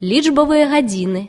лічбавыя гадзіны.